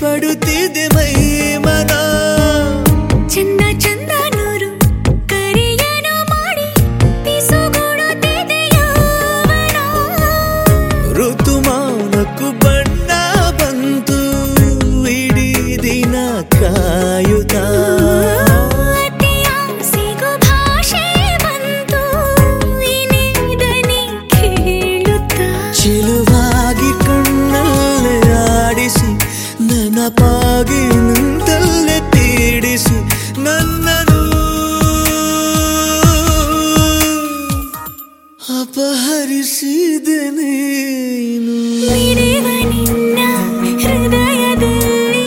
ಪಡುತ್ತ ಅಪಹರಿಸಿದೆ ನೀನು ನಿನ್ನ ಹೃದಯದಲ್ಲಿ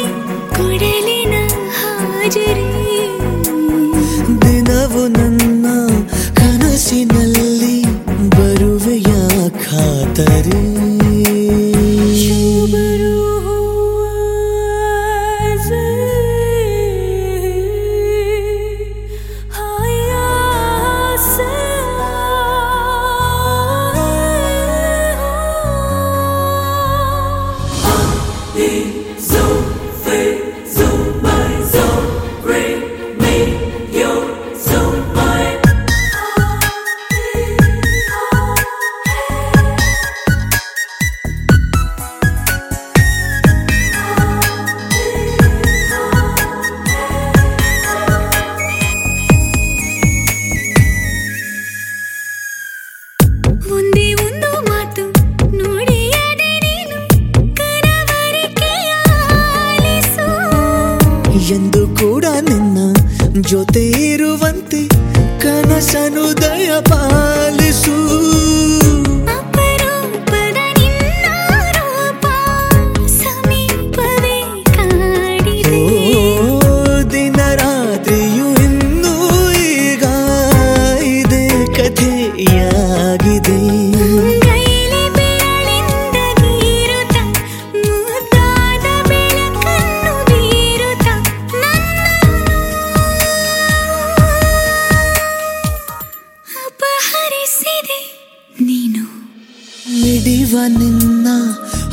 ಕೊಡಲಿನ ಹಾಜರಿ ದಿನವು ನನ್ನ ಕನಸಿನಲ್ಲಿ ಬರುವೆಯ ಖಾತರಿ ಎಂದು ಕೂಡ ನಿನ್ನ ಜೊತೆ ಇರುವಂತೆ ಕನಸನು ದಯಪ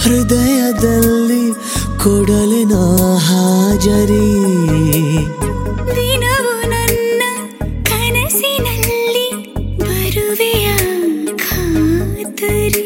ಹೃದಯದಲ್ಲಿ ಕೊಡಲೆ ನಾ ಹಾಜರಿ ಕನಸಿನಲ್ಲಿ ಬರುವೆಯ? ಖಾತರಿ.